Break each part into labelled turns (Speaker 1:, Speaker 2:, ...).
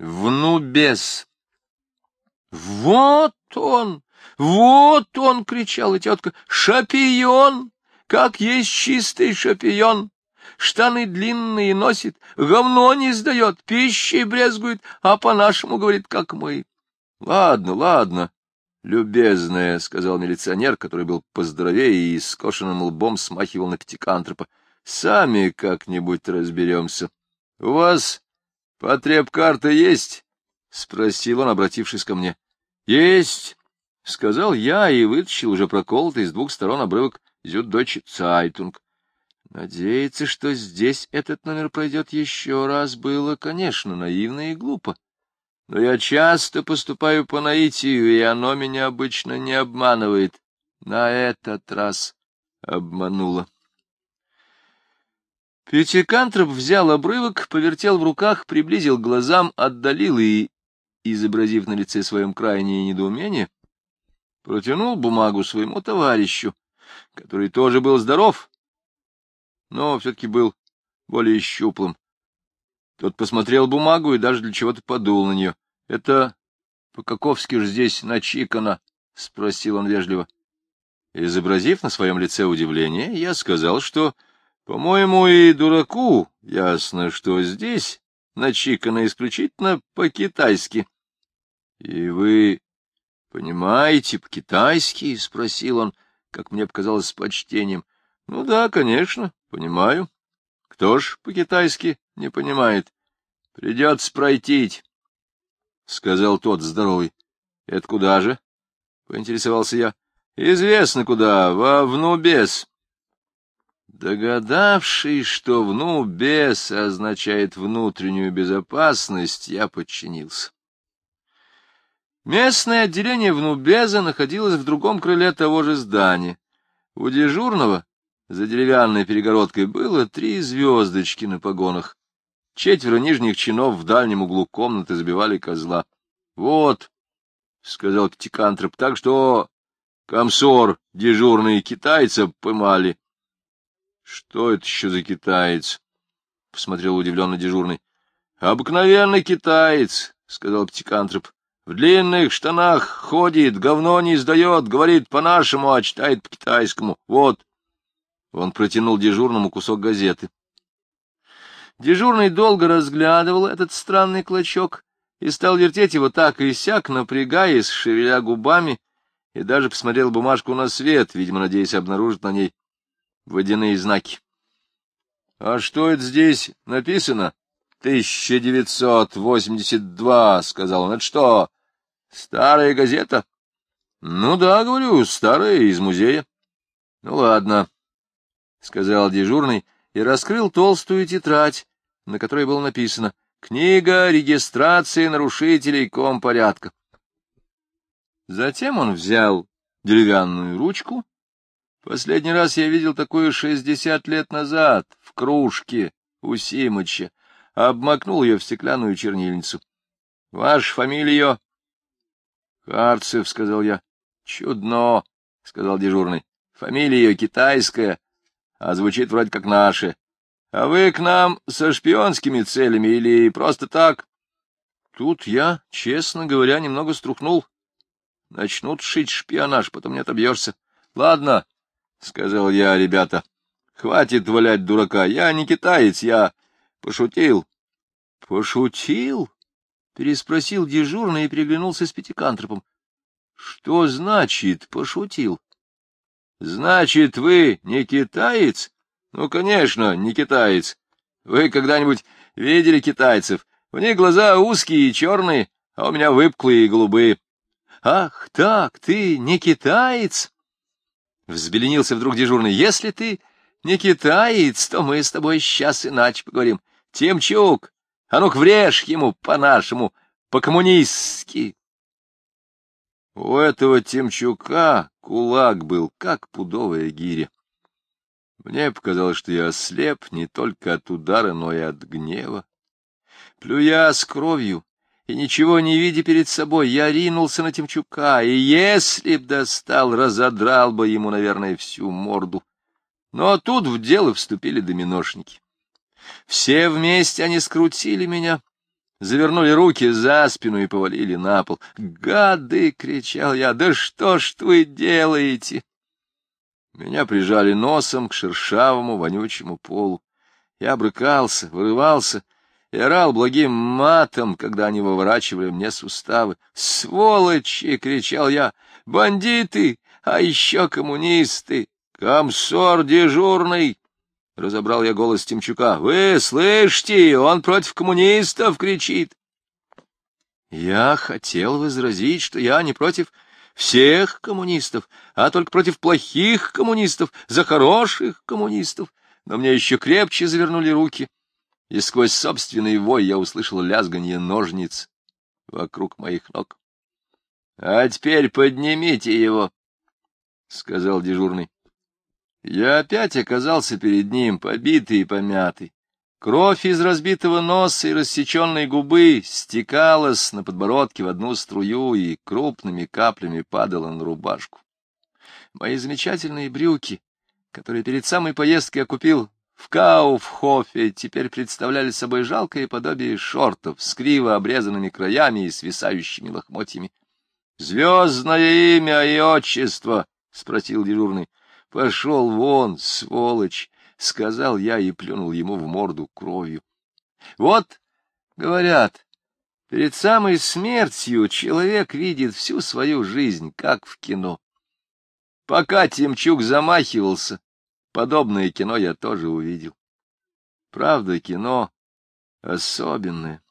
Speaker 1: Внубес. Вот он! Вот он! — кричала тетка. Шапион! Как есть чистый шапион! Штаны длинные носит, говно не сдает, пищей брезгует, а по-нашему говорит, как мы. — Ладно, ладно, любезная, — сказал милиционер, который был поздоровее и с скошенным лбом смахивал на пятикантропа. — Сами как-нибудь разберемся. — У вас потреб-карта есть? — спросил он, обратившись ко мне. — Есть, — сказал я и вытащил уже проколотый с двух сторон обрывок Зюддойче Цайтунг. Надеяться, что здесь этот номер пройдет еще раз, было, конечно, наивно и глупо. Но я часто поступаю по наитию, и оно меня обычно не обманывает. На этот раз обмануло. Пятикантроп взял обрывок, повертел в руках, приблизил к глазам, отдалил и, изобразив на лице своем крайнее недоумение, протянул бумагу своему товарищу, который тоже был здоров, но все-таки был более щуплым. Тот посмотрел бумагу и даже для чего-то подул на нее. — Это по-каковски ж здесь начикано? — спросил он вежливо. Изобразив на своем лице удивление, я сказал, что, по-моему, и дураку ясно, что здесь начикано исключительно по-китайски. — И вы понимаете по-китайски? — спросил он, как мне показалось, с почтением. — Ну да, конечно, понимаю. Кто ж по-китайски не понимает? Придется пройтить, — сказал тот здоровый. — Это куда же? — поинтересовался я. — Известно куда, во Внубес. Догадавшись, что Внубес означает внутреннюю безопасность, я подчинился. Местное отделение Внубеза находилось в другом крыле того же здания. У дежурного за деревянной перегородкой было три звездочки на погонах. Четверо нижних чинов в дальнем углу комнаты забивали козла. — Вот, — сказал Птикантроп, — так что комсор дежурные китайца поймали. — Что это еще за китаец? — посмотрел удивленно дежурный. — Обыкновенный китаец, — сказал Птикантроп. — В длинных штанах ходит, говно не издает, говорит по-нашему, а читает по-китайскому. Вот. Он протянул дежурному кусок газеты. Дежурный долго разглядывал этот странный клочок и стал вертеть его так и сяк, напрягаясь, шевеля губами, и даже посмотрел бумажку на свет, видимо, надеясь обнаружить на ней водяные знаки. — А что это здесь написано? — 1982, — сказал он. — Это что, старая газета? — Ну да, говорю, старая, из музея. — Ну ладно, — сказал дежурный и раскрыл толстую тетрадь, на которой было написано «Книга регистрации нарушителей компорядка». Затем он взял деревянную ручку. Последний раз я видел такую шестьдесят лет назад в кружке у Симыча, обмакнул ее в стеклянную чернильницу. — Ваша фамилия? — Харцев, — сказал я. — Чудно, — сказал дежурный. — Фамилия китайская, а звучит вроде как наши. А вы к нам со шпионскими целями или просто так? Тут я, честно говоря, немного струхнул. Начнут шить шпионаж, потом не отобьешься. Ладно, — сказал я, ребята, — хватит валять дурака. Я не китаец, я пошутил. — Пошутил? — переспросил дежурный и приглянулся с пятикантропом. — Что значит пошутил? — Значит, вы не китаец? Ну, конечно, не китаец. Вы когда-нибудь видели китайцев? У них глаза узкие и черные, а у меня выпуклые и голубые. Ах, так, ты не китаец? Взбеленился вдруг дежурный. Если ты не китаец, то мы с тобой сейчас иначе поговорим. Темчук, а ну-ка врежь ему по-нашему, по-коммунистски. У этого Темчука кулак был, как пудовая гиря. Мне показалось, что я ослеп не только от удара, но и от гнева. Плюя с кровью и ничего не видя перед собой, я ринулся на Тимчука, и если б достал, разодрал бы ему, наверное, всю морду. Но тут в дело вступили доминошники. Все вместе они скрутили меня, завернули руки за спину и повалили на пол. «Гады!» — кричал я. «Да что ж вы делаете?» Меня прижали носом к шершавому вонючему полу. Я брыкался, вырывался и орал благим матом, когда они выворачивали мне суставы. «Сволочи!» — кричал я. «Бандиты! А еще коммунисты! Комсор дежурный!» Разобрал я голос Тимчука. «Вы слышите? Он против коммунистов кричит!» Я хотел возразить, что я не против всех коммунистов, а только против плохих коммунистов, за хороших коммунистов. Но мне еще крепче завернули руки, и сквозь собственный вой я услышал лязганье ножниц вокруг моих ног. — А теперь поднимите его, — сказал дежурный. Я опять оказался перед ним, побитый и помятый. Кровь из разбитого носа и рассеченной губы стекалась на подбородке в одну струю и крупными каплями падала на рубашку. Мои замечательные брюки, которые перед самой поездкой я купил в Кауфхофе, теперь представляли собой жалкое подобие шортов с криво обрезанными краями и свисающими лохмотьями. — Звездное имя и отчество? — спросил дежурный. — Пошел вон, сволочь! — сказал я и плюнул ему в морду кровью. — Вот, говорят, перед самой смертью человек видит всю свою жизнь, как в кино. Пока Тимчук замахивался, подобное кино я тоже увидел. Правда, кино особенное.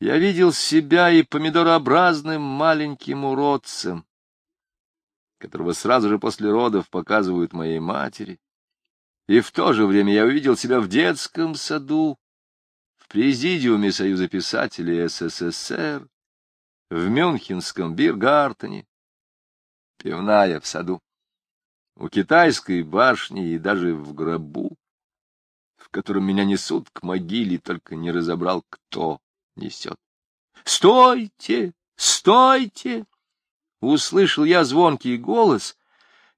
Speaker 1: Я видел себя и помидорообразным маленьким уродцем, которого сразу же после родов показывают моей матери. И в то же время я увидел себя в детском саду, в президиуме Союза писателей СССР, в Мюнхенском Биргартене, пивная в саду, у китайской башни и даже в гробу, в котором меня несут к могиле, только не разобрал, кто несет. «Стойте! Стойте!» Услышал я звонкий голос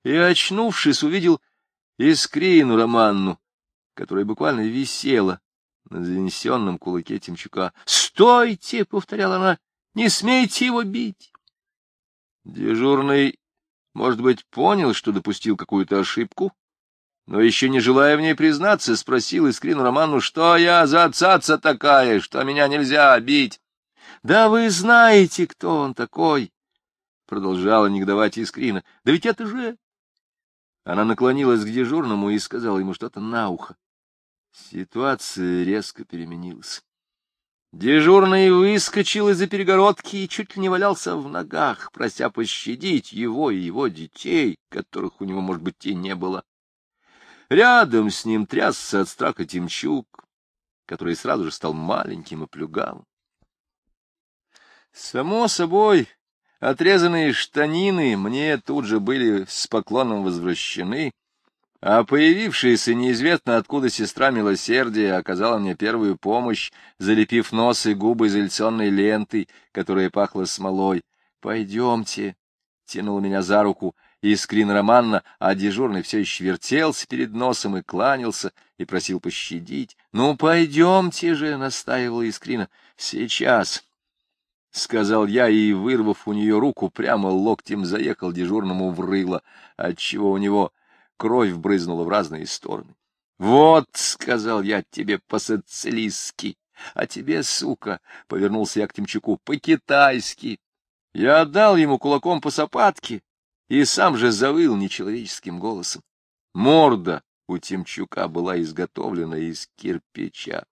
Speaker 1: и, очнувшись, увидел искрину Романну, которая буквально висела на занесенном кулаке Тимчука. «Стойте!» — повторяла она. «Не смейте его бить!» Дежурный, может быть, понял, что допустил какую-то ошибку, но еще не желая в ней признаться, спросил Искрину Романну, что я за цаца такая, что меня нельзя бить. — Да вы знаете, кто он такой, продолжала негодовать Искрина. — Да ведь это же... Она наклонилась к дежурному и сказала ему что-то на ухо. Ситуация резко переменилась. Дежурный выскочил из-за перегородки и чуть ли не валялся в ногах, прося пощадить его и его детей, которых у него, может быть, и не было. Рядом с ним трясся от страха Тимчук, который сразу же стал маленьким и плюгавым. Само собой, Отрезанные штанины мне тут же были с поклоном возвращены, а появившаяся неизвестно откуда сестра милосердия оказала мне первую помощь, залепив нос и губы изоляционной лентой, которая пахла смолой. «Пойдемте», — тянула меня за руку Искрин Романна, а дежурный все еще вертелся перед носом и кланялся, и просил пощадить. «Ну, пойдемте же», — настаивала Искрина, — «сейчас». — сказал я, и, вырвав у нее руку, прямо локтем заехал дежурному в рыло, отчего у него кровь брызнула в разные стороны. — Вот, — сказал я тебе по-социалистски, а тебе, сука, — повернулся я к Тимчуку, — по-китайски. Я отдал ему кулаком по сапатке и сам же завыл нечеловеческим голосом. Морда у Тимчука была изготовлена из кирпича.